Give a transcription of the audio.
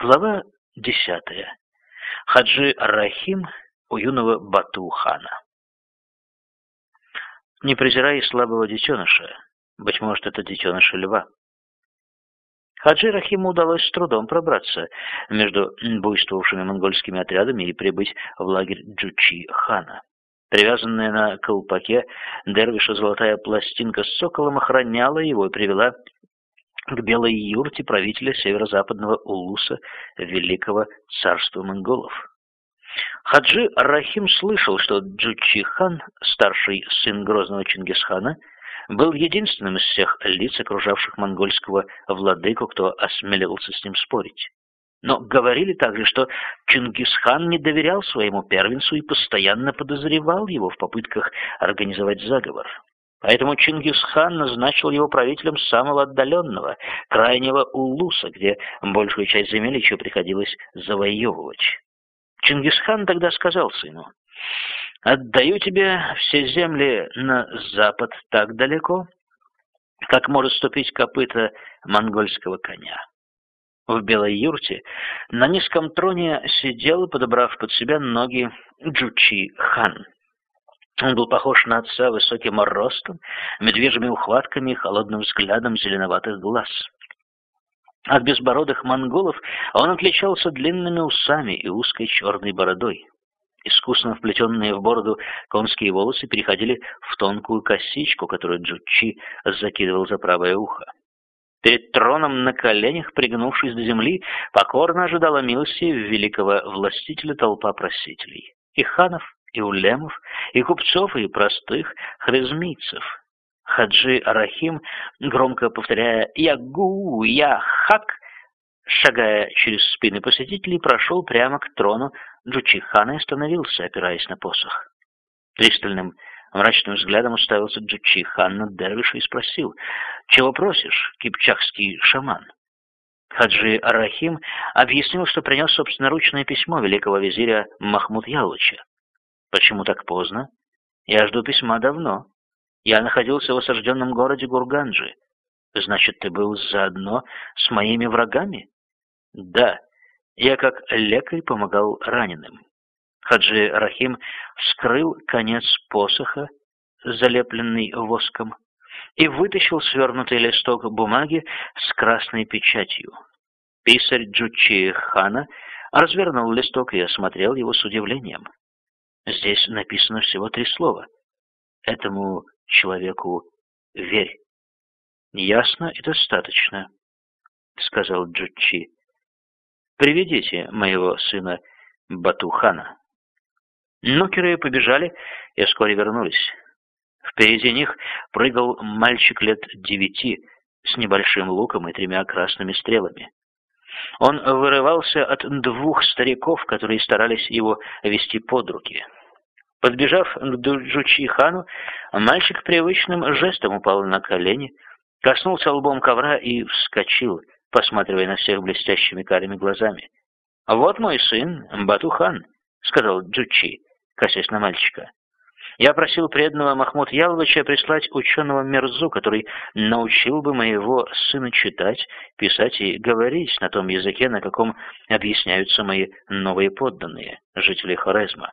Глава десятая. Хаджи Рахим у юного Бату-хана. Не презирай слабого детеныша, быть может, это детеныш льва. Хаджи Рахиму удалось с трудом пробраться между буйствовавшими монгольскими отрядами и прибыть в лагерь Джучи-хана. Привязанная на колпаке дервиша золотая пластинка с соколом охраняла его и привела к белой юрте правителя северо-западного Улуса Великого царства монголов. Хаджи Рахим слышал, что Джучихан, старший сын грозного Чингисхана, был единственным из всех лиц, окружавших монгольского владыку, кто осмеливался с ним спорить. Но говорили также, что Чингисхан не доверял своему первенцу и постоянно подозревал его в попытках организовать заговор. Поэтому Чингисхан назначил его правителем самого отдаленного, крайнего Улуса, где большую часть земель еще приходилось завоевывать. Чингисхан тогда сказал сыну, «Отдаю тебе все земли на запад так далеко, как может ступить копыта монгольского коня». В белой юрте на низком троне сидел, подобрав под себя ноги, Джучи-хан. Он был похож на отца высоким ростом, медвежьими ухватками и холодным взглядом зеленоватых глаз. От безбородых монголов он отличался длинными усами и узкой черной бородой. Искусно вплетенные в бороду конские волосы переходили в тонкую косичку, которую Джучи закидывал за правое ухо. Перед троном на коленях, пригнувшись до земли, покорно ожидала милости великого властителя толпа просителей. И ханов, и улемов, и купцов, и простых хризмийцев. Хаджи Арахим, громко повторяя «Ягу! Я хак!», шагая через спины посетителей, прошел прямо к трону Джучихана и остановился, опираясь на посох. Пристальным, мрачным взглядом уставился Джучихан на Дервиша и спросил «Чего просишь, кипчакский шаман?» Хаджи Арахим объяснил, что принес собственноручное письмо великого визиря Махмуд Ялыча. Почему так поздно? Я жду письма давно. Я находился в осажденном городе Гурганджи. Значит, ты был заодно с моими врагами? Да. Я как лекарь помогал раненым. Хаджи Рахим вскрыл конец посоха, залепленный воском, и вытащил свернутый листок бумаги с красной печатью. Писарь Джучи Хана развернул листок и осмотрел его с удивлением. Здесь написано всего три слова. Этому человеку верь. Ясно и достаточно, сказал Джучи. Приведите моего сына Батухана. Нукеры побежали и вскоре вернулись. Впереди них прыгал мальчик лет девяти с небольшим луком и тремя красными стрелами. Он вырывался от двух стариков, которые старались его вести под руки. Подбежав к Джучи-хану, мальчик привычным жестом упал на колени, коснулся лбом ковра и вскочил, посматривая на всех блестящими карими глазами. «Вот мой сын, Батухан», — сказал Джучи, косясь на мальчика. «Я просил преданного Махмуд Яловича прислать ученого Мерзу, который научил бы моего сына читать, писать и говорить на том языке, на каком объясняются мои новые подданные, жители Хорезма».